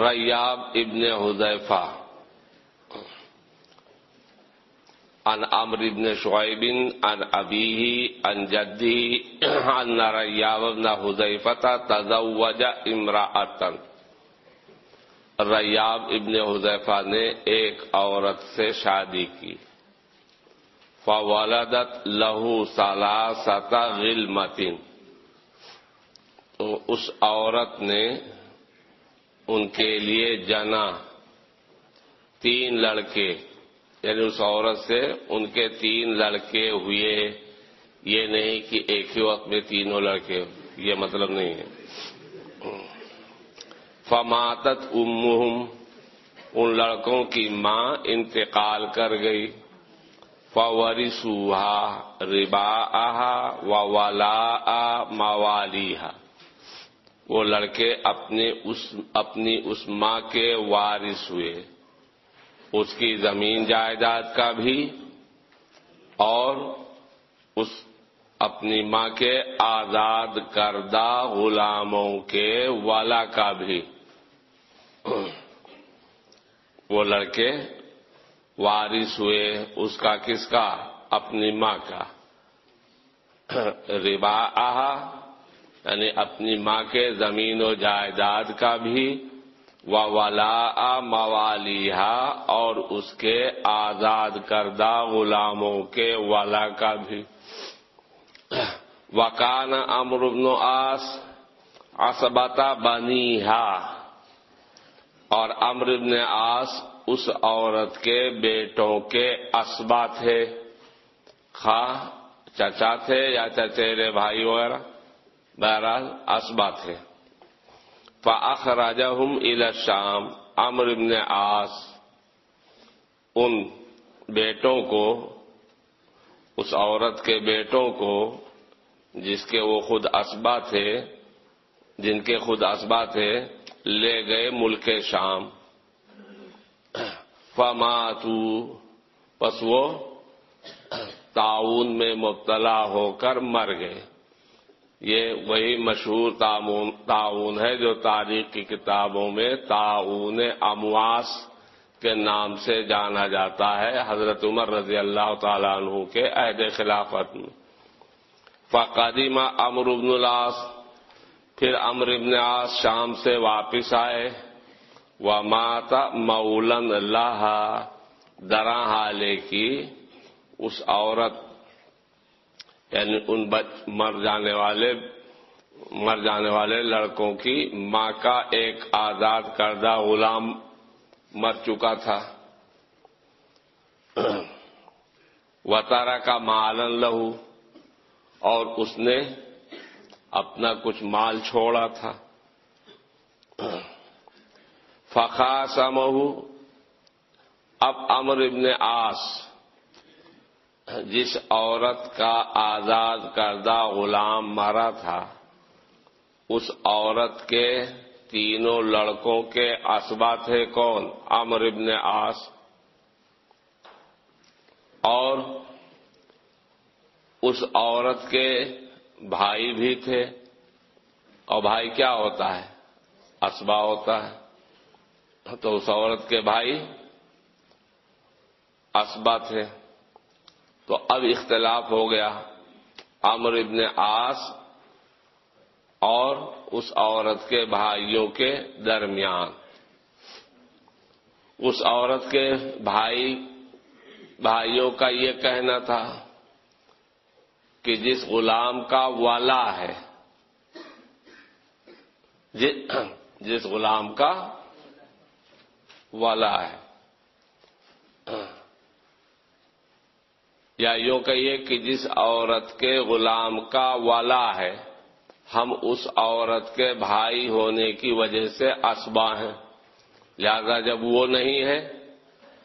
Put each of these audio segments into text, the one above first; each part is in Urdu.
ریاب ابن حذیفہ عن عمر بن شعيب عن أبيه عن جده أن رياب بن حذيفة تزوج امرأة ریاب ابن حذیفہ نے ایک عورت سے شادی کی۔ فولدت لہو ثلاثة غلمتن تو اس عورت نے ان کے لیے جنا تین لڑکے یعنی اس عورت سے ان کے تین لڑکے ہوئے۔ یہ نہیں کہ ایک ہی وقت میں تینوں لڑکے، یہ مطلب نہیں ہے۔ فماتت امہم، ان لڑکوں کی ماں انتقال کر گئی۔ فوری سوہا ربا آہا و ولا موالیہ وہ لڑکے اپنے اس، اپنی اس ماں کے وارث ہوئے۔ اس کی زمین جائیداد کا بھی اور اس اپنی ماں کے آزاد کردہ غلاموں کے والا کا بھی۔ وہ لڑکے وارث ہوئے، اس کا کس کا؟ اپنی ماں کا۔ ربا آہا یعنی اپنی ماں کے زمین و جائیداد کا بھی و ولا موالیہ اور اس کے آزاد کردہ غلاموں کے ولا کا بھی۔ وکان امر بن آس اسبتا بنی اور امر بن آس اس عورت کے بیٹوں کے اسبا تھے۔ خواہ چچا تھے یا چچیرے بھائی وغیرہ۔ بہرحال اسبا تھے فاخرجہم الى الشام امر ابن آس ان بیٹوں کو، اس عورت کے بیٹوں کو، جس کے وہ خود اسبا تھے، جن کے خود اسبا تھے، لے گئے ملک شام۔ فماتو پس وہ تعاون میں مبتلا ہو کر مر گئے۔ یہ وہی مشہور تعاون ہے جو تاریخ کی کتابوں میں تعاون امواس کے نام سے جانا جاتا ہے، حضرت عمر رضی اللہ تعالیٰ عنہ کے عہد خلافت میں۔ فقدیمہ امر ابن الاس پھر امر ابن آس شام سے واپس آئے۔ و ماتا مولن اللہ درا حالے کی۔ اس عورت یعنی ان بچ مر جانے والے مر جانے والے لڑکوں کی ماں کا ایک آزاد کردہ غلام مر چکا تھا۔ وطارا کا مالن لہو اور اس نے اپنا کچھ مال چھوڑا تھا۔ فخاص اب امر ابن آس جس عورت کا آزاد کردہ غلام مارا تھا، اس عورت کے تینوں لڑکوں کے اسبا تھے کون؟ امر ابن آس اور اس عورت کے بھائی بھی تھے۔ اور بھائی کیا ہوتا ہے؟ اسبا ہوتا ہے۔ تو اس عورت کے بھائی اسبا تھے۔ تو اب اختلاف ہو گیا۔ امر ابن آس اور اس عورت کے بھائیوں کے درمیان۔ اس عورت کے بھائی، بھائیوں کا یہ کہنا تھا کہ جس غلام کا والا ہے جس غلام کا والا ہے۔ یا یوں کہیے کہ جس عورت کے غلام کا والا ہے، ہم اس عورت کے بھائی ہونے کی وجہ سے اسبا ہیں۔ لہذا جب وہ نہیں ہے،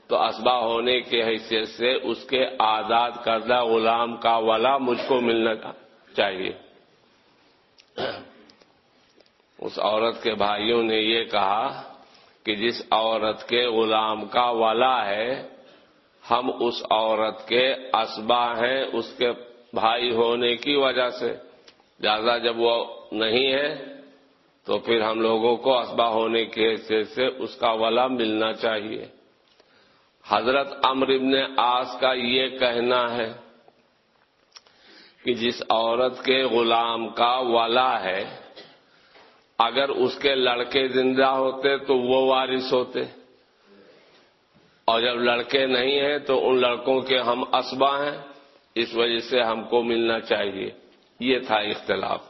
تو اسبا ہونے کی حیثیت سے اس کے آزاد کردہ غلام کا والا مجھ کو ملنا چاہیے۔ اس عورت کے بھائیوں نے یہ کہا کہ جس عورت کے غلام کا والا ہے ہم اس عورت کے اسبا ہیں، اس کے بھائی ہونے کی وجہ سے۔ لہذا جب وہ نہیں ہے، تو پھر ہم لوگوں کو اسبا ہونے کی حیثیت سے اس کا ولا ملنا چاہیے۔ حضرت امر ابن آس کا یہ کہنا ہے کہ جس عورت کے غلام کا والا ہے، اگر اس کے لڑکے زندہ ہوتے تو وہ وارث ہوتے۔ اور جب لڑکے نہیں ہیں تو ان لڑکوں کے ہم اسبا ہیں، اس وجہ سے ہم کو ملنا چاہیے۔ یہ تھا اختلاف۔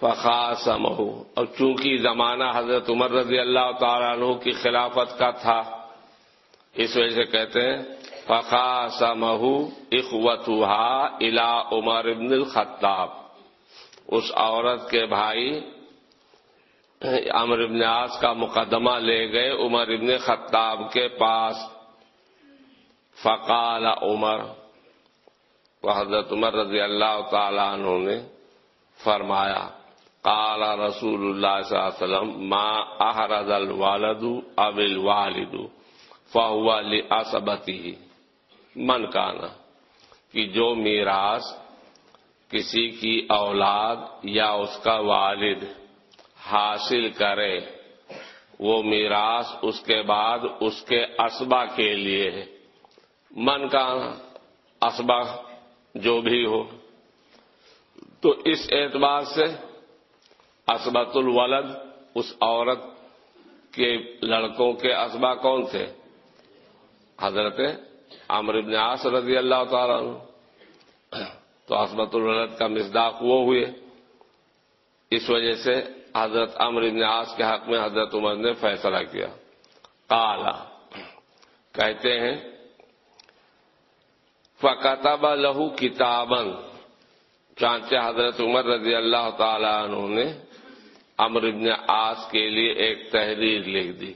فخاص مہو اور چونکہ زمانہ حضرت عمر رضی اللہ تعالیٰ عنہ کی خلافت کا تھا، اس وجہ سے کہتے ہیں فخاص مہو اخوت الا عمر ابن الخطاب۔ اس عورت کے بھائی امر ابن آس کا مقدمہ لے گئے عمر ابن خطاب کے پاس۔ فقال عمر حضرت عمر رضی اللہ تعالیٰ عنہ نے فرمایا، قال رسول اللہ صلی اللہ علیہ وسلم، ما احرز الوالد اب الوالد، فہو لاسبتی من کانا کہ جو میراث کسی کی اولاد یا اس کا والد حاصل کرے، وہ میراث اس کے بعد اس کے اسبا کے لیے ہے۔ من کا اسبا جو بھی ہو۔ تو اس اعتبار سے اسبت الولد، اس عورت کے لڑکوں کے اسبا کون تھے؟ حضرت عمر ابن عاص رضی اللہ تعالیٰ عنہ۔ تو اسبت الولد کا مزداق وہ ہوئے۔ اس وجہ سے حضرت عمر ابن عاص کے حق میں حضرت عمر نے فیصلہ کیا۔ کالا کہتے ہیں فقتب لہو کتابن چانچے حضرت عمر رضی اللہ تعالی عنہ نے امر ابن آس کے لیے ایک تحریر لکھ دی،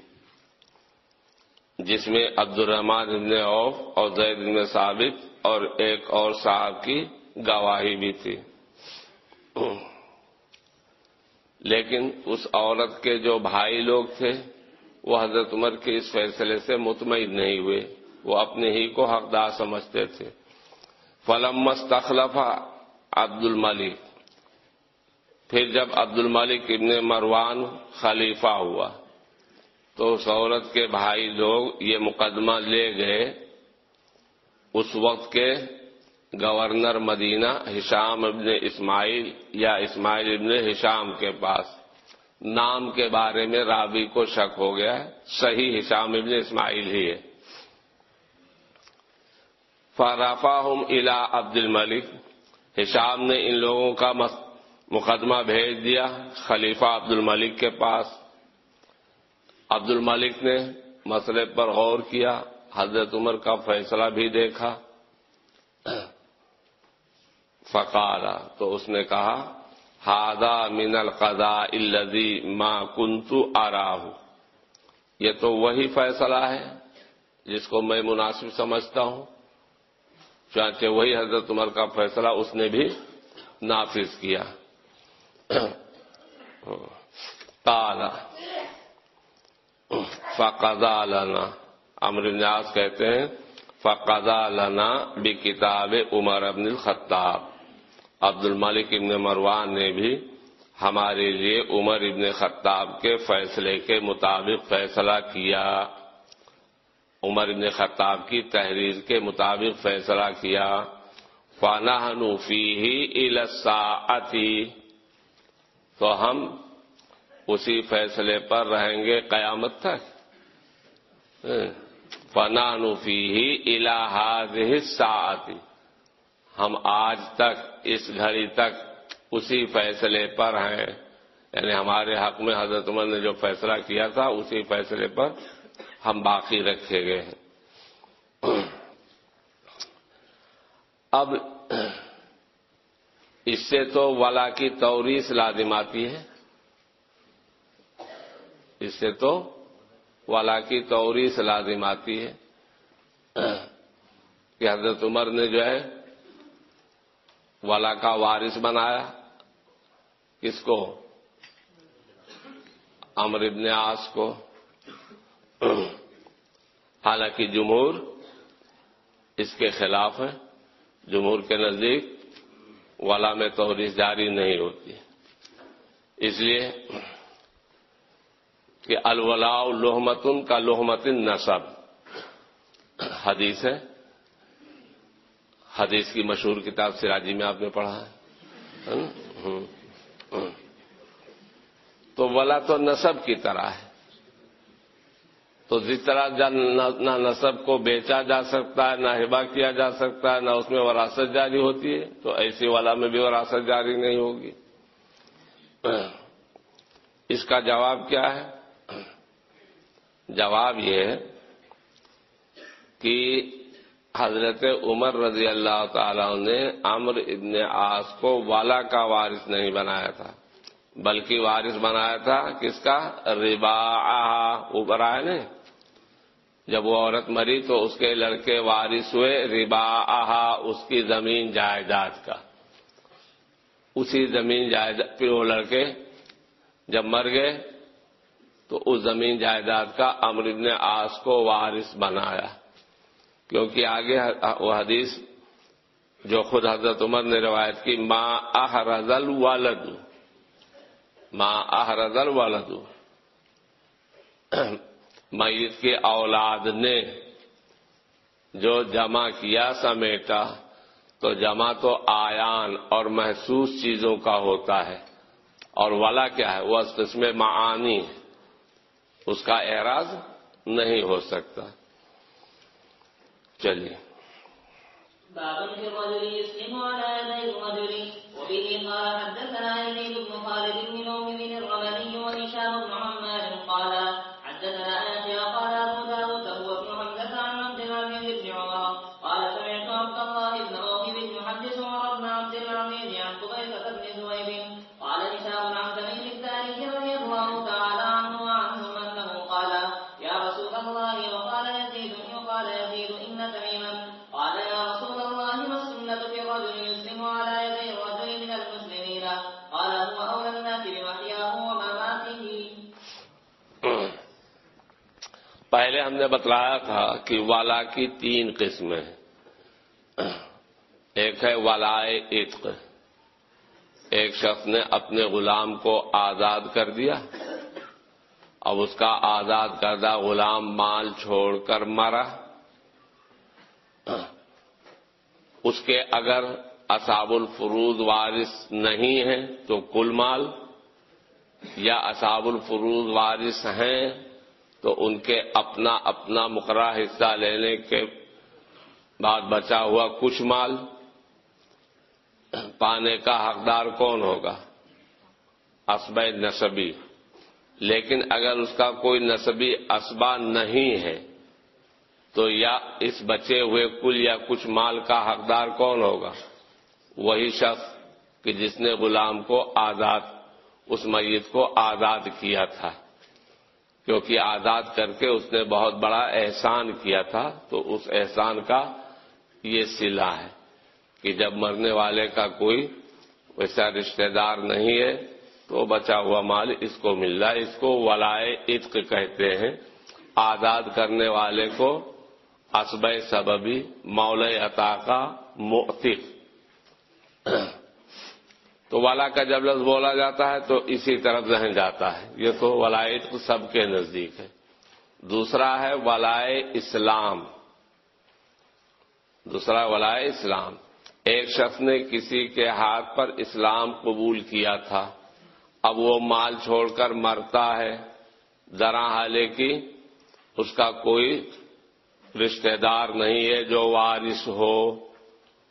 جس میں عبد الرحمان ابن عوف اور زید ابن ثابت اور ایک اور صاحب کی گواہی بھی تھی۔ لیکن اس عورت کے جو بھائی لوگ تھے، وہ حضرت عمر کے اس فیصلے سے مطمئن نہیں ہوئے۔ وہ اپنے ہی کو حقدار سمجھتے تھے۔ فلم مستخلفہ عبد الملک پھر جب عبد الملک ابن مروان خلیفہ ہوا، تو اس عورت کے بھائی لوگ یہ مقدمہ لے گئے۔ اس وقت کے گورنر مدینہ ہشام ابن اسماعیل یا اسماعیل ابن ہشام کے پاس۔ نام کے بارے میں رابی کو شک ہو گیا ہے۔ صحیح ہشام ابن اسماعیل ہی ہے۔ فارافا ہم الا عبد الملک ہشام نے ان لوگوں کا مقدمہ بھیج دیا خلیفہ عبد الملک کے پاس۔ عبد الملک نے مسئلے پر غور کیا۔ حضرت عمر کا فیصلہ بھی دیکھا۔ فقالا تو اس نے کہا ہادا من القضا الزی ماں کنتو آرا یہ تو وہی فیصلہ ہے جس کو میں مناسب سمجھتا ہوں چانچہ وہی حضرت عمر کا فیصلہ اس نے بھی نافذ کیا۔ تالا فقضا لنا. امر نیاز کہتے ہیں فقضا لنا بھی کتاب عمر ابن الخطاب. عبد الملک ابن مروان نے بھی ہمارے لیے عمر ابن خطاب کے فیصلے کے مطابق فیصلہ کیا۔ عمر ابن خطاب کی تحریر کے مطابق فیصلہ کیا۔ فانا حنوفی ہی الساعتی تو ہم اسی فیصلے پر رہیں گے قیامت تک۔ ہاں۔ فنا نفی ہی الہاد ساعتی ہم آج تک، اس گھڑی تک اسی فیصلے پر ہیں۔ یعنی ہمارے حق میں حضرت عمر نے جو فیصلہ کیا تھا، اسی فیصلے پر ہم باقی رکھے گئے ہیں۔ اب اس سے تو ولا کی توریس لازم آتی ہے۔ اس سے تو ولا کی توریس لازم آتی ہے کہ حضرت عمر نے جو ہے ولا کا وارث بنایا۔ کس کو؟ امر ابن آس کو۔ حالانکہ جمہور اس کے خلاف ہے جمہور کے نزدیک ولا میں توریس جاری نہیں ہوتی۔ اس لیے کہ الولاء لحمتن کا لحمتن نصب حدیث ہے۔ حدیث کی مشہور کتاب سراجی میں آپ نے پڑھا ہے۔ تو ولا تو نصب کی طرح ہے۔ تو جس طرح نہ نصب کو بیچا جا سکتا ہے، نہ ہبا کیا جا سکتا ہے، نہ اس میں وراثت جاری ہوتی ہے، تو ایسی والا میں بھی وراثت جاری نہیں ہوگی۔ اس کا جواب کیا ہے؟ جواب یہ ہے کہ حضرت عمر رضی اللہ تعالی نے امر ابن آس کو والا کا وارث نہیں بنایا تھا، بلکہ وارث بنایا تھا کس کا؟ ربا اوپر آئے نا؟ جب وہ عورت مری تو اس کے لڑکے وارث ہوئے ربا آہا اس کی زمین جائیداد کا۔ اسی زمین جائیداد، پھر وہ لڑکے جب مر گئے تو اس زمین جائیداد کا امر ابن آس کو وارث بنایا۔ کیونکہ آگے وہ حدیث جو خود حضرت عمر نے روایت کی ماں احرز الوالد ماں احرز الوالد۔ میت کی اولاد نے جو جمع کیا سمیٹا، تو جمع تو آیان اور محسوس چیزوں کا ہوتا ہے۔ اور والا کیا ہے؟ وہ قسم معانی اس کا اعراض نہیں ہو سکتا۔ چلیے۔ باب الرجل يسلم على يدي الرجل وبه قال حدثنا يزيد بن پہلے ہم نے بتلایا تھا کہ والا کی تین قسمیں ایک ہے والائے عتق۔ ایک شخص نے اپنے غلام کو آزاد کر دیا۔ اب اس کا آزاد کردہ غلام مال چھوڑ کر مرا۔ اس کے اگر اصاب الفروز وارث نہیں ہے تو کل مال، یا اصاب الفروز وارث ہیں تو ان کے اپنا اپنا مقررہ حصہ لینے کے بعد بچا ہوا کچھ مال پانے کا حقدار کون ہوگا؟ اسبہ نصبی لیکن اگر اس کا کوئی نصبی اسبا نہیں ہے، تو یا اس بچے ہوئے کل یا کچھ مال کا حقدار کون ہوگا؟ وہی شخص کہ جس نے غلام کو آزاد، اس میت کو آزاد کیا تھا۔ کیونکہ آزاد کر کے اس نے بہت بڑا احسان کیا تھا، تو اس احسان کا یہ سلا ہے کہ جب مرنے والے کا کوئی ویسا رشتہ دار نہیں ہے، تو بچا ہوا مال اس کو مل رہا ہے۔ اس کو ولائے عتق کہتے ہیں۔ آزاد کرنے والے کو اسب سببی مول عطا کا موتق تو والا کا جب لفظ بولا جاتا ہے تو اسی طرف ذہن جاتا ہے۔ یہ تو ولائے سب کے نزدیک ہے۔ دوسرا ہے ولائے اسلام۔ دوسرا ولائے اسلام۔ ایک شخص نے کسی کے ہاتھ پر اسلام قبول کیا تھا۔ اب وہ مال چھوڑ کر مرتا ہے۔ ذرا حالے کی اس کا کوئی رشتہ دار نہیں ہے جو وارث ہو۔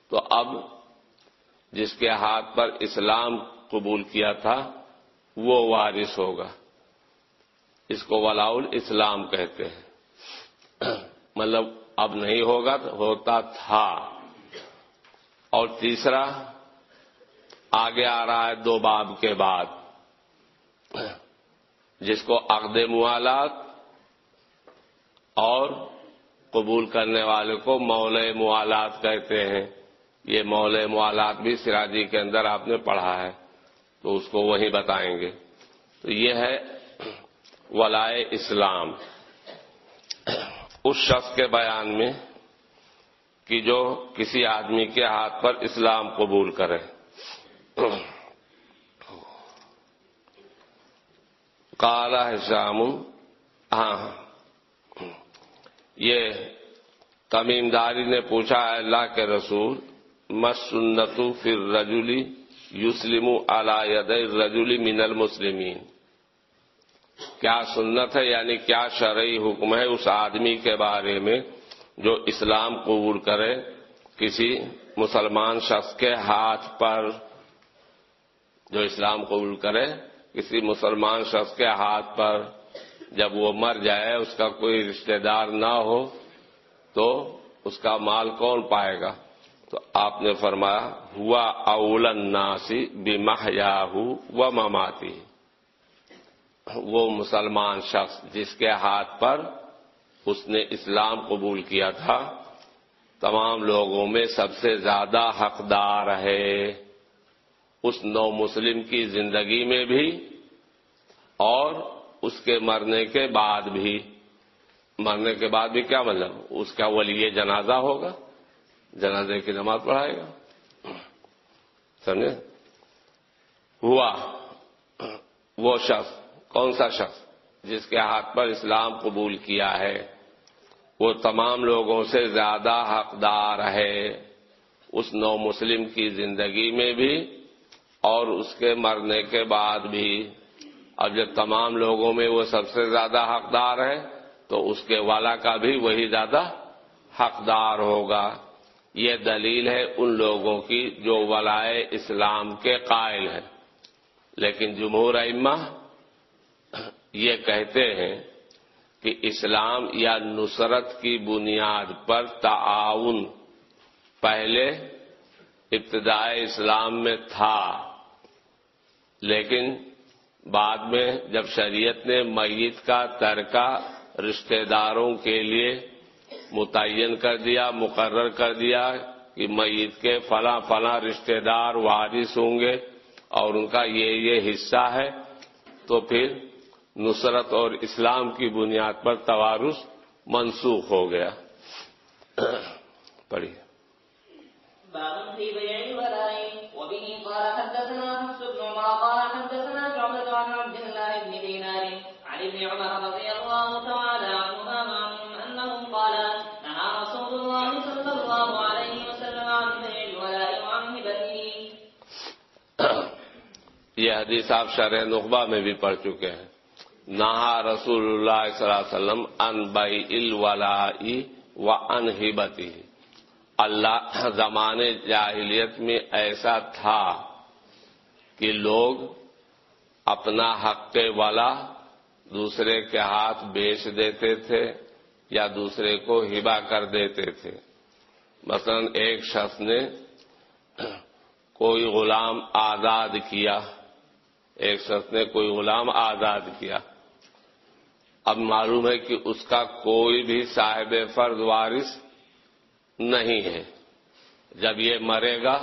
تو اب جس کے ہاتھ پر اسلام قبول کیا تھا، وہ وارث ہوگا۔ اس کو ولاؤل اسلام کہتے ہیں۔ مطلب اب نہیں ہوگا، ہوتا تھا۔ اور تیسرا، آگے آ رہا ہے دو باب کے بعد۔ جس کو عقد موالات اور قبول کرنے والے کو مول موالات کہتے ہیں۔ یہ مول موالات بھی سراجی کے اندر آپ نے پڑھا ہے، تو اس کو وہی بتائیں گے۔ تو یہ ہے ولائے اسلام۔ اس شخص کے بیان میں کہ جو کسی آدمی کے ہاتھ پر اسلام قبول کرے۔ کالا شام ہاں،, ہاں یہ تمیم داری نے پوچھا اللہ کے رسول مسنتو فر رجولی یوسلم ید رجولی من المسلمین کیا سنت ہے؟ یعنی کیا شرعی حکم ہے اس آدمی کے بارے میں جو اسلام قبول کرے کسی مسلمان شخص کے ہاتھ پر جو اسلام قبول کرے کسی مسلمان شخص کے ہاتھ پر جب وہ مر جائے، اس کا کوئی رشتہ دار نہ ہو تو اس کا مال کون پائے گا؟ تو آپ نے فرمایا، ہوا اول ناسی بمح و مماتی وہ مسلمان شخص جس کے ہاتھ پر اس نے اسلام قبول کیا تھا، تمام لوگوں میں سب سے زیادہ حقدار ہے۔ اس نو مسلم کی زندگی میں بھی اور اس کے مرنے کے بعد بھی۔ مرنے کے بعد بھی کیا مطلب؟ اس کا ولی جنازہ ہوگا۔ جنازے کی نماز پڑھائے گا۔ سمجھے؟ ہوا۔ وہ شخص، کون سا شخص؟ جس کے ہاتھ پر اسلام قبول کیا ہے۔ وہ تمام لوگوں سے زیادہ حقدار ہے۔ اس نو مسلم کی زندگی میں بھی اور اس کے مرنے کے بعد بھی۔ اب جب تمام لوگوں میں وہ سب سے زیادہ حقدار ہے، تو اس کے والا کا بھی وہی زیادہ حقدار ہوگا۔ یہ دلیل ہے ان لوگوں کی جو ولائے اسلام کے قائل ہیں۔ لیکن جمہور ائمہ یہ کہتے ہیں کہ اسلام یا نصرت کی بنیاد پر تعاون پہلے ابتدائے اسلام میں تھا، لیکن بعد میں جب شریعت نے میت کا ترکہ رشتہ داروں کے لیے متعین کر دیا، مقرر کر دیا کہ میت کے فلاں فلاں رشتہ دار وارث ہوں گے اور ان کا یہ یہ حصہ ہے۔ تو پھر نصرت اور اسلام کی بنیاد پر توارث منسوخ ہو گیا۔ پڑھیے۔ عن ابن عمر رضي الله تعالى یہ حدیث آپ شرح نقبہ میں بھی پڑھ چکے ہیں۔ نہا رسول اللہ صلی اللہ علیہ وسلم ان بئی الولائی و ان اللہ زمان جاہلیت میں ایسا تھا کہ لوگ اپنا حق والا دوسرے کے ہاتھ بیچ دیتے تھے یا دوسرے کو ہبا کر دیتے تھے۔ مثلا ایک شخص نے کوئی غلام آزاد کیا۔ ایک شخص نے کوئی غلام آزاد کیا۔ اب معلوم ہے کہ اس کا کوئی بھی صاحب فرض وارث نہیں ہے۔ جب یہ مرے گا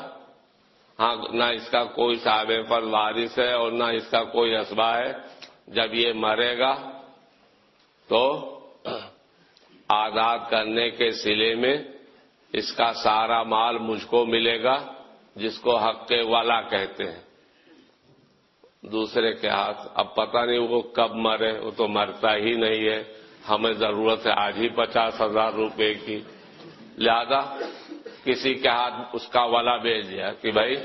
ہاں نہ اس کا کوئی صاحب فرض وارث ہے اور نہ اس کا کوئی اسبا ہے۔ جب یہ مرے گا تو آزاد کرنے کے سلے میں اس کا سارا مال مجھ کو ملے گا، جس کو حق کے والا کہتے ہیں۔ دوسرے کے ہاتھ۔ اب پتہ نہیں وہ کب مرے، وہ تو مرتا ہی نہیں ہے۔ ہمیں ضرورت ہے آج ہی پچاس ہزار روپے کی۔ لہذا کسی کے ہاتھ اس کا والا بھیج دیا کہ بھائی،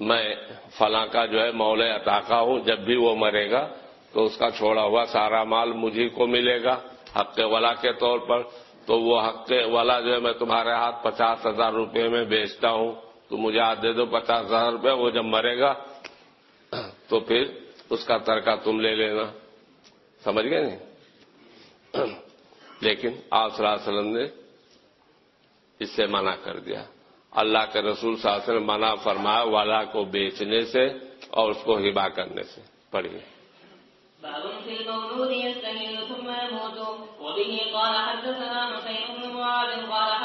میں فلاں کا جو ہے مول عطاقہ ہوں، جب بھی وہ مرے گا تو اس کا چھوڑا ہوا سارا مال مجھے کو ملے گا حق والا کے طور پر۔ تو وہ حق والا جو ہے میں تمہارے ہاتھ پچاس ہزار روپے میں بیچتا ہوں۔ تو مجھے ہاتھ دے دو پچاس ہزار روپے، وہ جب مرے گا تو پھر اس کا ترکہ تم لے لینا۔ سمجھ گئے نہیں؟ لیکن آپ صلی اللہ علیہ وسلم نے اس سے منع کر دیا۔ اللہ کے رسول صلی اللہ علیہ وسلم منع فرمایا والا کو بیچنے سے اور اس کو ہبا کرنے سے۔ پڑھیے۔ باب في المولود يستهل ثم يموت، وبه قال حدثنا حسين بن معاذ قال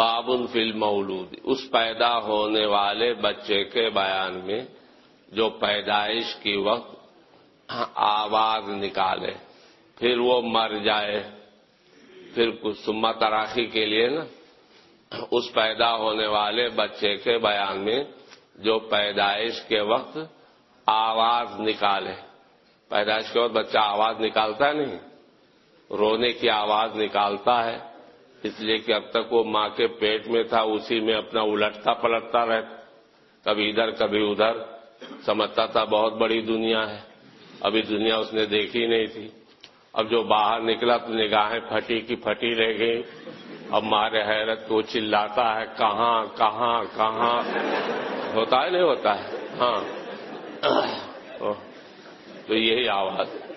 بابن فل مولود اس پیدا ہونے والے بچے کے بیان میں جو پیدائش کی وقت آواز نکالے، پھر وہ مر جائے، پھر کچھ سما تراخی کے لیے نا، اس پیدا ہونے والے بچے کے بیان میں جو پیدائش کے وقت آواز نکالے۔ پیدائش کے وقت بچہ آواز نکالتا نہیں، رونے کی آواز نکالتا ہے۔ اس لیے کہ اب تک وہ ماں کے پیٹ میں تھا، اسی میں اپنا الٹتا پلٹتا رہتا۔ کبھی ادھر کبھی ادھر۔ سمجھتا تھا بہت بڑی دنیا ہے۔ ابھی دنیا اس نے دیکھی نہیں تھی۔ اب جو باہر نکلا، تو نگاہیں پھٹی کی پھٹی رہ گئی اب مارے حیرت کو چلاتا ہے، کہاں کہاں کہاں؟ ہوتا ہے، نہیں ہوتا ہے؟ ہاں۔ تو یہی آواز۔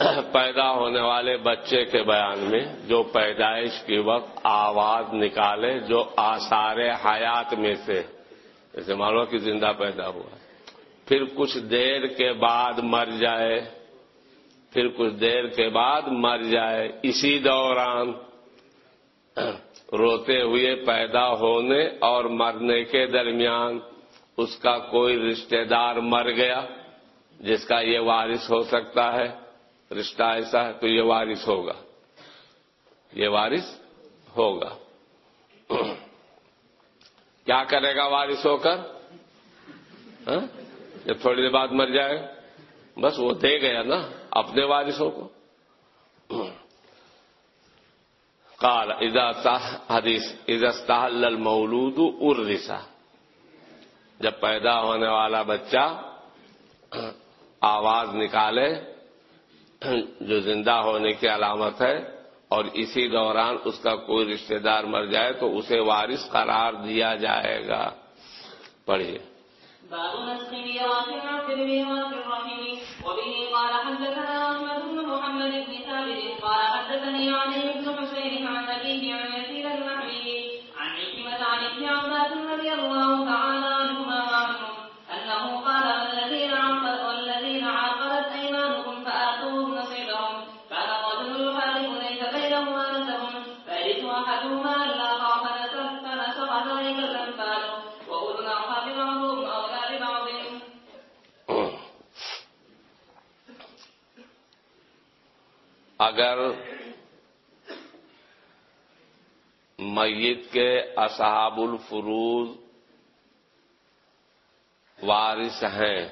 پیدا ہونے والے بچے کے بیان میں جو پیدائش کے وقت آواز نکالے جو آثار حیات میں سے، جیسے معلوم کہ زندہ پیدا ہوا، پھر کچھ دیر کے بعد مر جائے، پھر کچھ دیر کے بعد مر جائے، اسی دوران روتے ہوئے پیدا ہونے اور مرنے کے درمیان اس کا کوئی رشتہ دار مر گیا، جس کا یہ وارث ہو سکتا ہے۔ رشتہ ایسا ہے تو یہ وارث ہوگا۔ یہ وارث ہوگا۔ کیا کرے گا وارث ہو کر؟ ہاں؟ جب تھوڑی دیر بعد مر جائے۔ بس وہ دے گیا نا اپنے وارثوں کو۔ کال حدیث ازستحل المولود ارسا جب پیدا ہونے والا بچہ آواز نکالے جو زندہ ہونے کی علامت ہے اور اسی دوران اس کا کوئی رشتہ دار مر جائے تو اسے وارث قرار دیا جائے گا۔ پڑھیے۔ نسخ عن عكرمة عن ابن عباس رضي الله تعالى اگر میت کے اصحاب الفروز وارث ہیں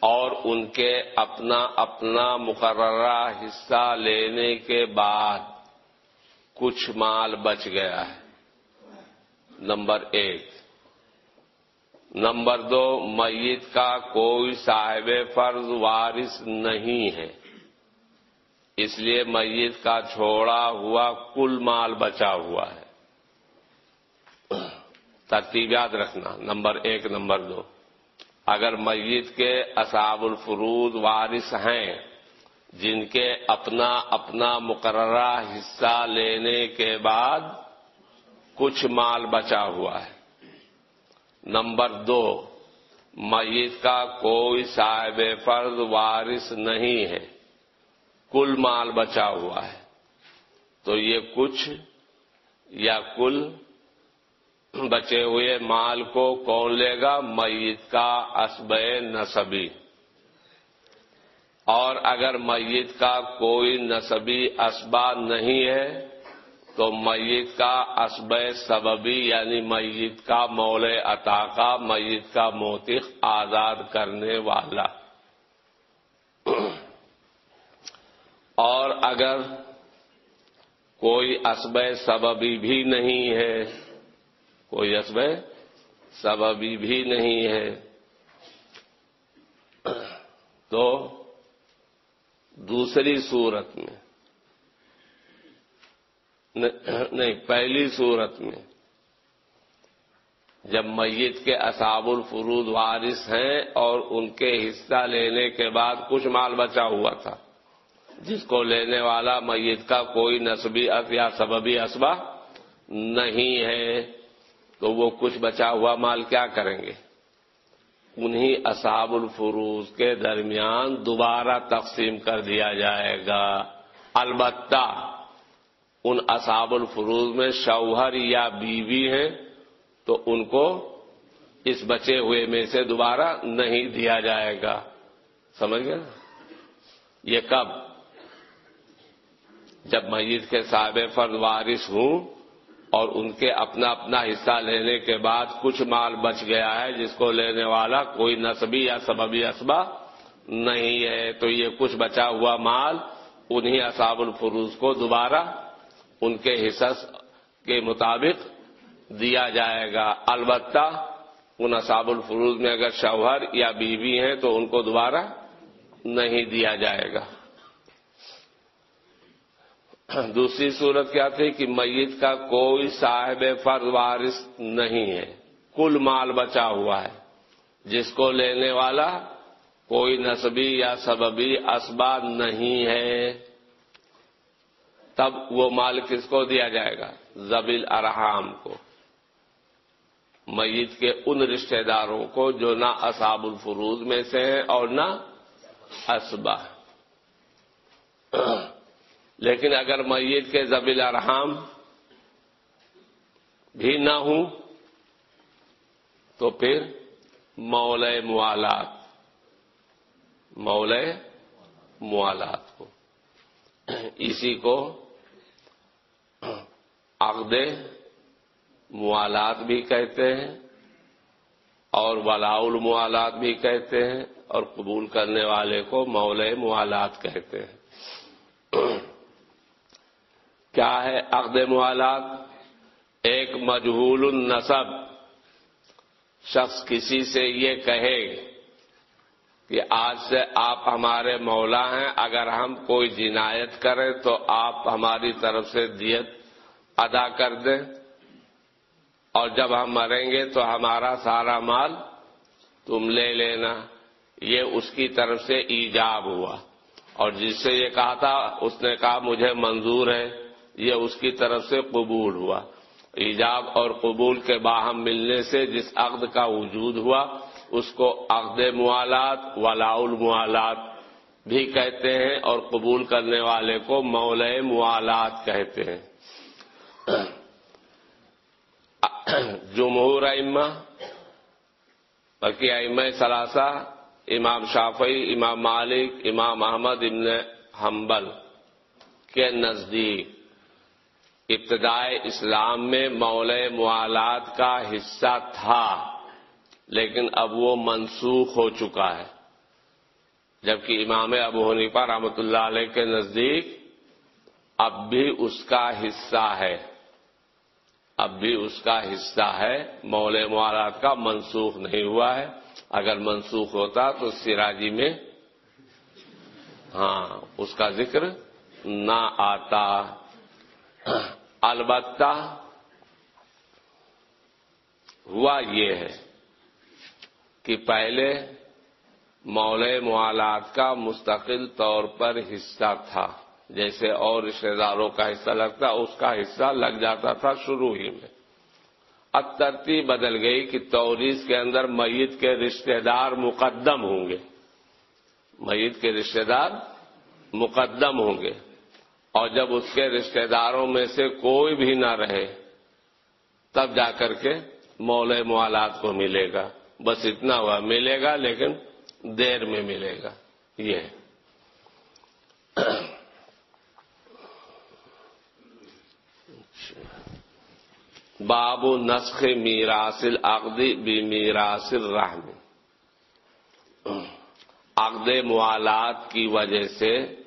اور ان کے اپنا اپنا مقررہ حصہ لینے کے بعد کچھ مال بچ گیا ہے۔ نمبر ایک۔ نمبر دو، میت کا کوئی صاحب فرض وارث نہیں ہے۔ اس لیے میت کا چھوڑا ہوا کل مال بچا ہوا ہے۔ ترتیب یاد رکھنا، نمبر ایک، نمبر دو۔ اگر میت کے اصحاب الفروض وارث ہیں، جن کے اپنا اپنا مقررہ حصہ لینے کے بعد کچھ مال بچا ہوا ہے۔ نمبر دو، میت کا کوئی صاحب فرض وارث نہیں ہے۔ کل مال بچا ہوا ہے۔ تو یہ کچھ یا کل بچے ہوئے مال کو کون لے گا؟ میت کا اسب نصبی اور اگر میت کا کوئی نصبی اسبا نہیں ہے، تو میت کا اسب سببی یعنی میت کا مول عطا کا، میت کا موتق آزاد کرنے والا۔ اور اگر کوئی اسب سببی بھی نہیں ہے، کوئی اسب سببی بھی نہیں ہے، تو دوسری صورت میں، نہیں، پہلی صورت میں جب میت کے اصاب الفرود وارث ہیں اور ان کے حصہ لینے کے بعد کچھ مال بچا ہوا تھا۔ جس کو لینے والا میت کا کوئی نصبی یا سببی اسبہ نہیں ہے، تو وہ کچھ بچا ہوا مال کیا کریں گے؟ انہی اصحاب الفروز کے درمیان دوبارہ تقسیم کر دیا جائے گا۔ البتہ ان اصحاب الفروز میں شوہر یا بیوی ہیں، تو ان کو اس بچے ہوئے میں سے دوبارہ نہیں دیا جائے گا۔ سمجھ گئے؟ یہ کب؟ جب میت کے صاحب فرد وارث ہوں اور ان کے اپنا اپنا حصہ لینے کے بعد کچھ مال بچ گیا ہے، جس کو لینے والا کوئی نصبی یا سببی اسبا نہیں ہے، تو یہ کچھ بچا ہوا مال انہی اصاب الفروز کو دوبارہ ان کے حصص کے مطابق دیا جائے گا۔ البتہ ان اصاب الفروز میں اگر شوہر یا بیوی ہیں تو ان کو دوبارہ نہیں دیا جائے گا۔ دوسری صورت کیا تھی کہ میت کا کوئی صاحب فرض وارث نہیں ہے۔ کل مال بچا ہوا ہے۔ جس کو لینے والا کوئی نصبی یا سببی اسباب نہیں ہے۔ تب وہ مال کس کو دیا جائے گا؟ زبیل ارحام کو۔ میت کے ان رشتہ داروں کو جو نہ اصاب الفروز میں سے ہیں اور نہ اسبا لیکن اگر میت کے زبیل ارحام بھی نہ ہوں، تو پھر مول موالات مول موالات کو۔ اسی کو عقد موالات بھی کہتے ہیں اور ولاء الموالات بھی کہتے ہیں اور قبول کرنے والے کو مول موالات کہتے ہیں۔ کیا ہے عقد موالات؟ ایک مجہول النصب شخص کسی سے یہ کہے کہ آج سے آپ ہمارے مولا ہیں، اگر ہم کوئی جنایت کریں تو آپ ہماری طرف سے دیت ادا کر دیں۔ اور جب ہم مریں گے تو ہمارا سارا مال تم لے لینا۔ یہ اس کی طرف سے ایجاب ہوا۔ اور جس سے یہ کہا تھا، اس نے کہا مجھے منظور ہے۔ یہ اس کی طرف سے قبول ہوا۔ ایجاب اور قبول کے باہم ملنے سے جس عقد کا وجود ہوا، اس کو عقد موالات، ولاء الموالات بھی کہتے ہیں اور قبول کرنے والے کو مول موالات کہتے ہیں۔ جمہور ائمہ، بلکہ ائمہ ثلاثہ، امام شافعی، امام مالک، امام احمد ابن حنبل کے نزدیک۔ ابتدائے اسلام میں مول موالات کا حصہ تھا، لیکن اب وہ منسوخ ہو چکا ہے۔ جبکہ امام ابو حنیفہ رحمۃ اللہ علیہ کے نزدیک اب بھی اس کا حصہ ہے۔ اب بھی اس کا حصہ ہے۔ مول موالات کا منسوخ نہیں ہوا ہے۔ اگر منسوخ ہوتا تو سراجی میں ہاں اس کا ذکر نہ آتا۔ البتہ ہوا یہ ہے کہ پہلے مول موالات کا مستقل طور پر حصہ تھا۔ جیسے اور رشتے داروں کا حصہ لگتا، اس کا حصہ لگ جاتا تھا شروع ہی میں۔ اب ترتیب بدل گئی کہ توریس کے اندر میت کے رشتے دار مقدم ہوں گے۔ میت کے رشتے دار مقدم ہوں گے۔ اور جب اس کے رشتے داروں میں سے کوئی بھی نہ رہے، تب جا کر کے مول موالات کو ملے گا۔ بس اتنا ہوا، ملے گا لیکن دیر میں ملے گا۔ یہ باب نسخ میراسل عقدی بھی میراسل رحم عقد موالات کی وجہ سے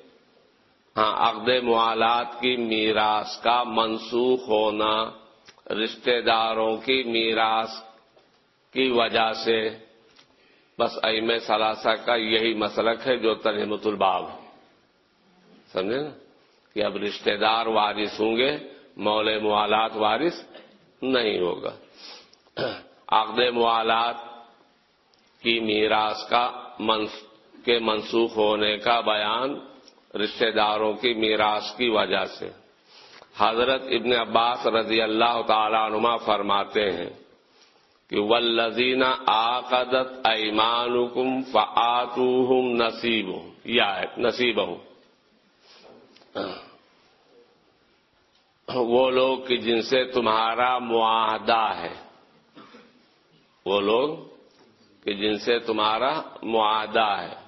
ہاں عقد موالات کی میراث کا منسوخ ہونا، رشتہ داروں کی میراث کی وجہ سے بس ایم ثلاثہ کا یہی مسلک ہے جو ترمت الباب سمجھے نا؟ کہ اب رشتہ دار وارث ہوں گے مول موالات وارث نہیں ہوگا۔ عقد موالات کی میراث کا کے منسوخ ہونے کا بیان رشتہ داروں کی میراث کی وجہ سے۔ حضرت ابن عباس رضی اللہ تعالی عنما فرماتے ہیں کہ ولزین آقدت ایمان کم فعتوہم نصیب ہوں یا نصیب ہوں وہ لوگ کہ جن سے تمہارا معاہدہ ہے۔ وہ لوگ کہ جن سے تمہارا معاہدہ ہے۔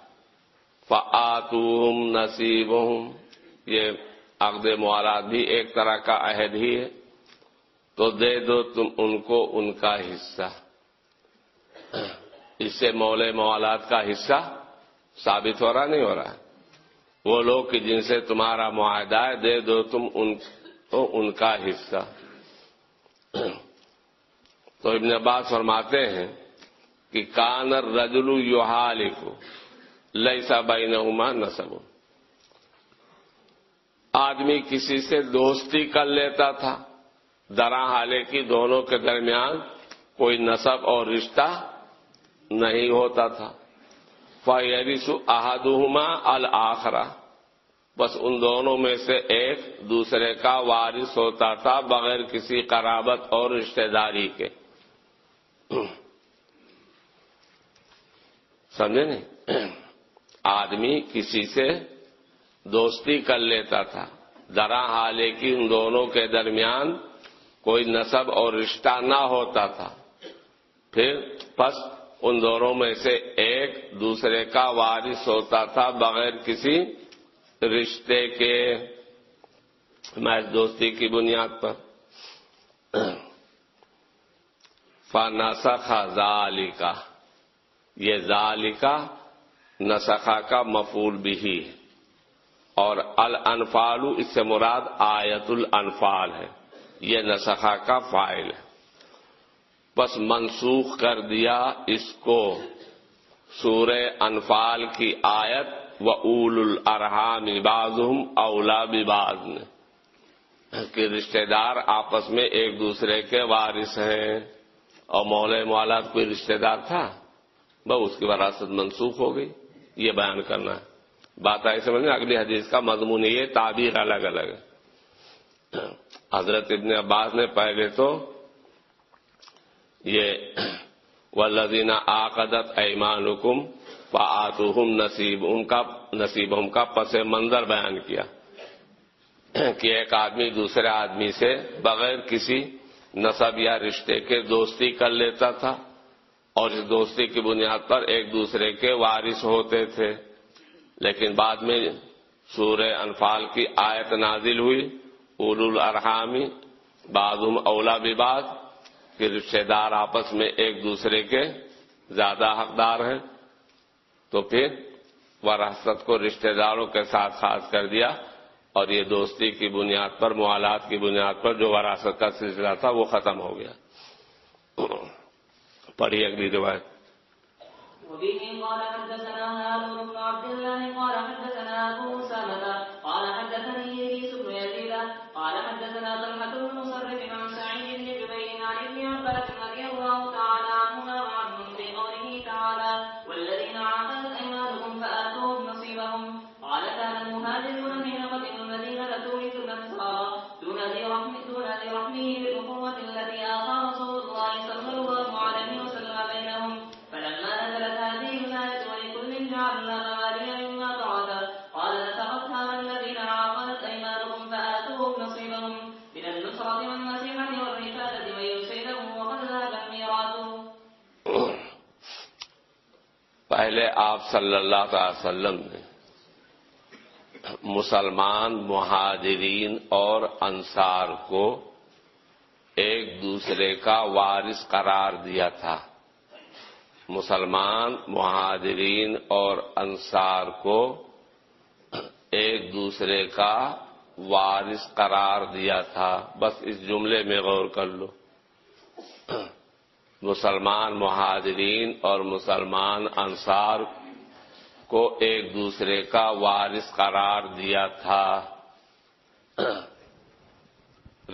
فعتوہم نصیب یہ عقد موالات بھی ایک طرح کا عہد ہی ہے۔ تو دے دو تم ان کو ان کا حصہ۔ اس سے مول موالات کا حصہ ثابت ہو رہا نہیں ہو رہا۔ ہے وہ لوگ کہ جن سے تمہارا معاہدہ ہے، دے دو تم ان کو ان کا حصہ۔ تو ابن عباس فرماتے ہیں کہ کانر رجلو یوہال کو لئی سا بائی نما نسب آدمی کسی سے دوستی کر لیتا تھا۔ درا حالے کی دونوں کے درمیان کوئی نصب اور رشتہ نہیں ہوتا تھا۔ فیریس احدہما الآخرا بس ان دونوں میں سے ایک دوسرے کا وارث ہوتا تھا بغیر کسی قرابت اور رشتہ داری کے۔ سمجھے نہیں؟ آدمی کسی سے دوستی کر لیتا تھا۔ درا حالے کی ان دونوں کے درمیان کوئی نصب اور رشتہ نہ ہوتا تھا۔ پھر پس ان دونوں میں سے ایک دوسرے کا وارث ہوتا تھا بغیر کسی رشتے کے محض دوستی کی بنیاد پر۔ فنسخ ذالکا۔ یہ ذالکا نسخا کا مفول بھی اور الانفال اس سے مراد آیت الانفال ہے۔ یہ نسخا کا فائل ہے۔ بس منسوخ کر دیا اس کو۔ سورہ انفال کی آیت و اول الرحام بازم اولا بباز نے کہ رشتہ دار آپس میں ایک دوسرے کے وارث ہیں۔ اور مول موالات کوئی رشتہ دار تھا؟ بہ اس کی وراثت منسوخ ہو گئی۔ یہ بیان کرنا ہے۔ بات آئی سمجھنے اگلی حدیث کا مضمون یہ تعبیر الگ الگ ہے۔ حضرت ابن عباس نے پہلے تو یہ ولدینہ آقدت ایمان حکم فعتم نصیب، ان کا نصیب، ہم کا پس منظر بیان کیا کہ ایک آدمی دوسرے آدمی سے بغیر کسی نصب یا رشتے کے دوستی کر لیتا تھا۔ اور اس دوستی کی بنیاد پر ایک دوسرے کے وارث ہوتے تھے۔ لیکن بعد میں سورہ انفال کی آیت نازل ہوئی۔ اول الرحامی بعضم اولا بباد کہ رشتے دار آپس میں ایک دوسرے کے زیادہ حقدار ہیں۔ تو پھر وراثت کو رشتہ داروں کے ساتھ خاص کر دیا۔ اور یہ دوستی کی بنیاد پر موالات کی بنیاد پر جو وراثت کا سلسلہ تھا، وہ ختم ہو گیا۔ پڑھی اگلی روایت۔ وبه قال حدثنا هارون بن عبد الله قال حدثنا پہلے آپ صلی اللہ تعالی وسلم نے مسلمان مہاجرین اور انصار کو ایک دوسرے کا وارث قرار دیا تھا۔ مسلمان مہاجرین اور انصار کو ایک دوسرے کا وارث قرار دیا تھا۔ بس اس جملے میں غور کر لو۔ مسلمان مہاجرین اور مسلمان انصار کو ایک دوسرے کا وارث قرار دیا تھا۔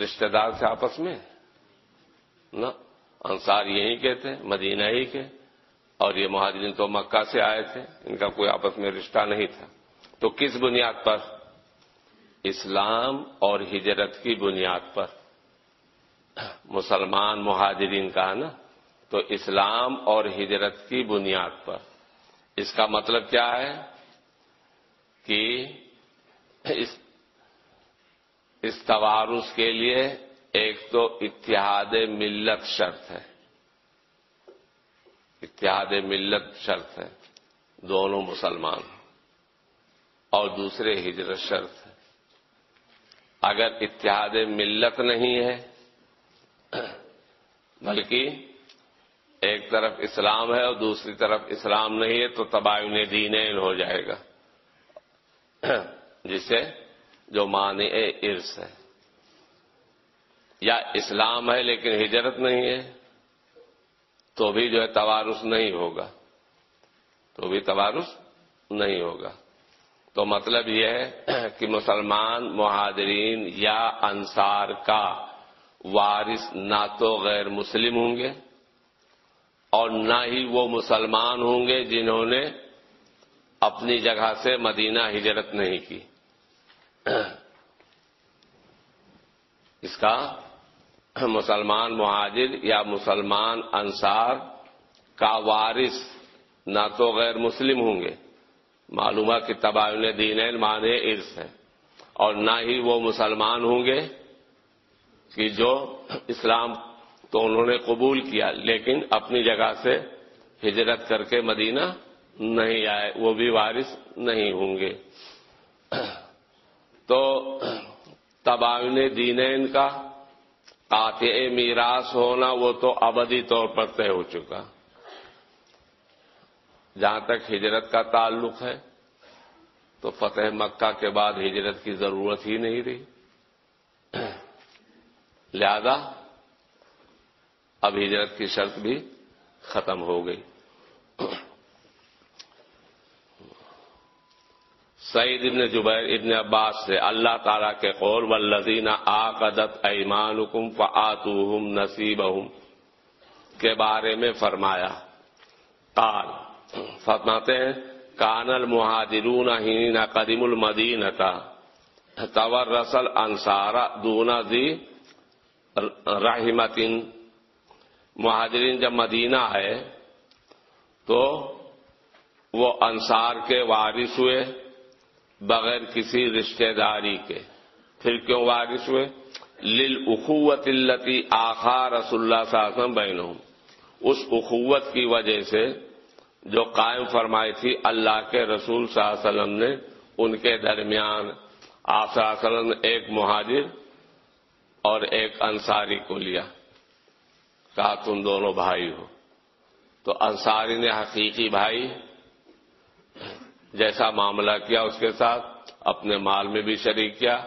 رشتہ دار سے آپس میں۔ نا، انصار یہیں کے تھے مدینہ ہی کے۔ اور یہ مہاجرین تو مکہ سے آئے تھے، ان کا کوئی آپس میں رشتہ نہیں تھا۔ تو کس بنیاد پر؟ اسلام اور ہجرت کی بنیاد پر۔ مسلمان مہاجرین کا، نا۔ تو اسلام اور ہجرت کی بنیاد پر۔ اس کا مطلب کیا ہے؟ کہ اس اس توارس کے لیے ایک تو اتحاد ملت شرط ہے۔ اتحاد ملت شرط ہے، دونوں مسلمان۔ اور دوسرے ہجرت شرط ہے۔ اگر اتحاد ملت نہیں ہے، بلکہ ایک طرف اسلام ہے اور دوسری طرف اسلام نہیں ہے تو تباین دینین ہو جائے گا۔ جسے جو معنی ارس ہے۔ یا اسلام ہے لیکن ہجرت نہیں ہے، تو بھی جو ہے توارس نہیں ہوگا۔ تو بھی توارس نہیں ہوگا۔ تو مطلب یہ ہے کہ مسلمان، مہاجرین یا انصار کا وارث نہ تو غیر مسلم ہوں گے۔ اور نہ ہی وہ مسلمان ہوں گے جنہوں نے اپنی جگہ سے مدینہ ہجرت نہیں کی۔ اس کا مسلمان مہاجر یا مسلمان انصار کا وارث نہ تو غیر مسلم ہوں گے۔ معلومہ کی تباہ دین مانے ارس ہے۔ اور نہ ہی وہ مسلمان ہوں گے کہ جو اسلام تو انہوں نے قبول کیا، لیکن اپنی جگہ سے ہجرت کر کے مدینہ نہیں آئے، وہ بھی وارث نہیں ہوں گے۔ تو تباون دینین کا، قاطع میراث ہونا وہ تو ابدی طور پر طے ہو چکا۔ جہاں تک ہجرت کا تعلق ہے، تو فتح مکہ کے بعد ہجرت کی ضرورت ہی نہیں رہی۔ لہذا اب ہجرت کی شرط بھی ختم ہو گئی۔ سعید ابن جبیر ابن عباس سے اللہ تعالیٰ کے قول والذین آقدت ایمانکم فآتوہم نصیبہم کے بارے میں فرمایا۔ قال، فرماتے ہیں، کان المہاجرون ہین قدیم المدینتا تور رسل انصارا دونا دی رحمتن۔ مہاجرین جب مدینہ آئے تو وہ انصار کے وارث ہوئے بغیر کسی رشتہ داری کے۔ پھر کیوں وارث ہوئے؟ لل اخوت التی آخا رسول اللہ صلی اللہ اس اخوت کی وجہ سے جو قائم فرمائی تھی اللہ کے رسول صلی اللہ علیہ وسلم نے، ان کے درمیان آپ صلی اللہ علیہ وسلم نے ایک مہاجر اور ایک انصاری کو لیا۔ کہا تم دونوں بھائی ہو۔ تو انصاری نے حقیقی بھائی جیسا معاملہ کیا اس کے ساتھ، اپنے مال میں بھی شریک کیا،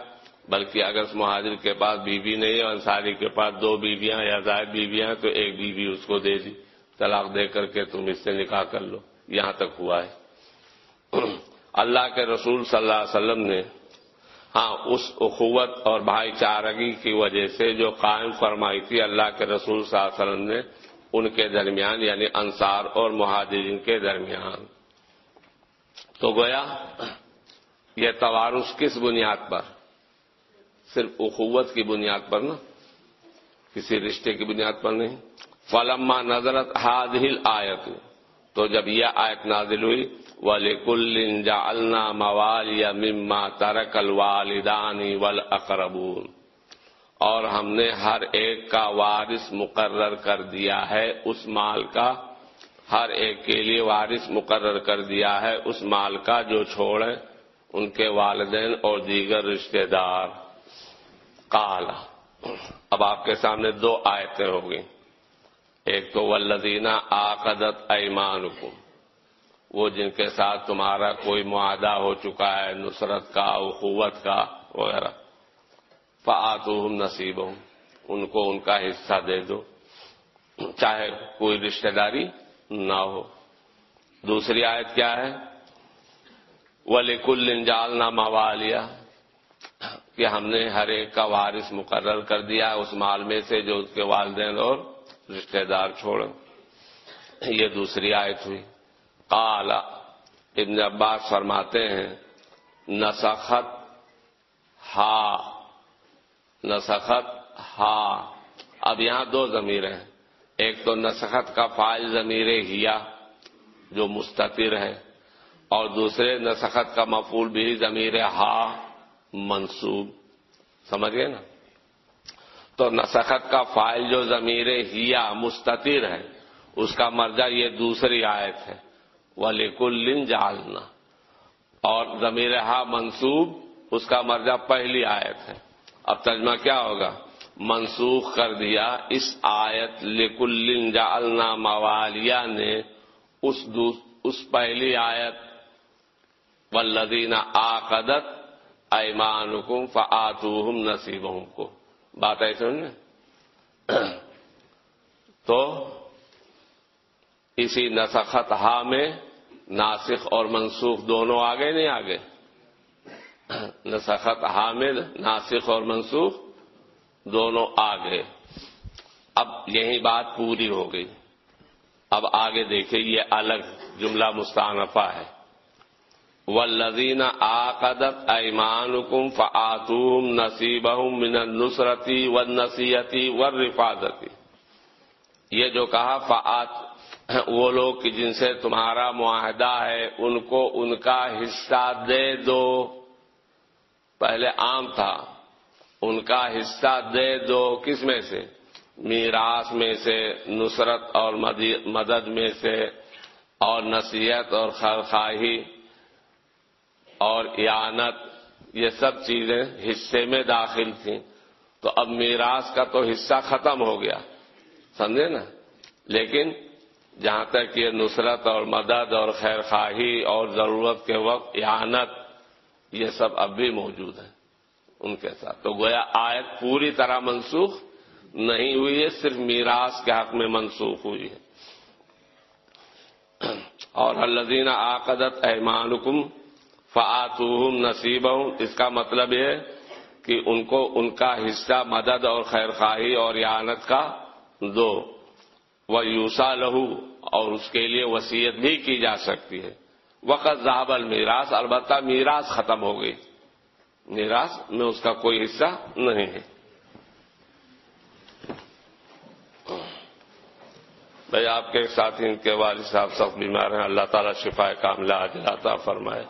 بلکہ اگر اس مہاجر کے پاس بیوی نہیں ہے، انصاری کے پاس دو بیویاں یا زائد بیویاں تو ایک بیوی اس کو دے دی۔ طلاق دے کر کے تم اس سے نکاح کر لو۔ یہاں تک ہوا ہے۔ اللہ کے رسول صلی اللہ علیہ وسلم نے ہاں اس اخوت اور بھائی چارگی کی وجہ سے جو قائم فرمائی تھی اللہ کے رسول صلی اللہ علیہ وسلم نے، ان کے درمیان یعنی انصار اور مہاجرین کے درمیان۔ تو گویا، یہ توارس کس بنیاد پر؟ صرف اخوت کی بنیاد پر نا؟ کسی رشتے کی بنیاد پر نہیں۔ فلما نظرت حادل آیت تو جب یہ آیت نازل ہوئی ولیکل جعلنا موال مما ترک الوالدانی والاقربون۔ اور ہم نے ہر ایک کا وارث مقرر کر دیا ہے، اس مال کا۔ ہر ایک کے لیے وارث مقرر کر دیا ہے، اس مال کا جو چھوڑے ان کے والدین اور دیگر رشتہ دار۔ کالا اب آپ کے سامنے دو آیتیں ہو گئی ایک تو ولدینہ آقدت ایمان وہ جن کے ساتھ تمہارا کوئی معاہدہ ہو چکا ہے، نصرت کا اخوت کا وغیرہ۔ فعت نصیب ان کو ان کا حصہ دے دو۔ چاہے کوئی رشتہ داری نہ ہو۔ دوسری آیت کیا ہے؟ ولی کل انجال نہ کہ ہم نے ہر ایک کا وارث مقرر کر دیا اس مال میں سے جو اس کے والدین اور رشتہ دار چھوڑ یہ دوسری آیت ہوئی۔ کالا ابن عباس فرماتے ہیں، نسخت ہا نسخت ہا۔ اب یہاں دو ضمیر ہیں۔ ایک تو نسخت کا فائل ضمیر ہیا، جو مستطر ہے، اور دوسرے نسخت کا مفول بھی ضمیر ہا، منصوب۔ سمجھ گئے نا؟ تو نسخت کا فائل جو ضمیر ہیا مستطر ہے، اس کا مرجع یہ دوسری آیت ہے۔ ولی کل جالنا اور ضمیر ہا منصوب اس کا مرجع پہلی آیت ہے۔ اب ترجمہ کیا ہوگا؟ منسوخ کر دیا، اس آیت لکل جالنا موالیہ نے اس اس پہلی آیت۔ ولدین آقدت ایمان حکم فعتوہم کو۔ بات ہے سننے تو اسی نسخت ہا میں ناسخ اور منسوخ دونوں آگے نہیں آگے نسخت حامل ناسخ اور منسوخ دونوں آگے اب یہی بات پوری ہو گئی۔ اب آگے دیکھیں، یہ الگ جملہ مستعنفہ ہے۔ والذین آقدت ایمانکم فآتوہم نصیبہم من النصرتی والنصیتی والرفاظتی یہ جو کہا، فآت وہ لوگ جن سے تمہارا معاہدہ ہے، ان کو ان کا حصہ دے دو۔ پہلے عام تھا، ان کا حصہ دے دو۔ کس میں سے؟ میراث میں سے، نصرت اور مدد میں سے، اور نصیحت اور خرخواہی اور اعانت۔ یہ سب چیزیں حصے میں داخل تھیں۔ تو اب میراث کا تو حصہ ختم ہو گیا، سمجھے نا؟ لیکن جہاں تک یہ نصرت اور مدد اور خیر خواہی اور ضرورت کے وقت اعانت، یہ سب اب بھی موجود ہیں ان کے ساتھ۔ تو گویا آیت پوری طرح منسوخ نہیں ہوئی ہے، صرف میراث کے حق میں منسوخ ہوئی ہے۔ اور الزین عقدت ایمانکم فعتوہم نصیب اس کا مطلب یہ کہ ان کو ان کا حصہ مدد اور خیر خواہی اور اعانت کا دو۔ وہ یوسا لہو اور اس کے لیے وسیعت بھی کی جا سکتی ہے۔ وقت ذہب المیراث البتہ میراث ختم ہو گئی۔ میراث میں اس کا کوئی حصہ نہیں ہے۔ بھائی آپ کے ساتھی ان کے والد صاحب سخت بیمار ہیں۔ اللہ تعالیٰ شفا کام لا فرمائے۔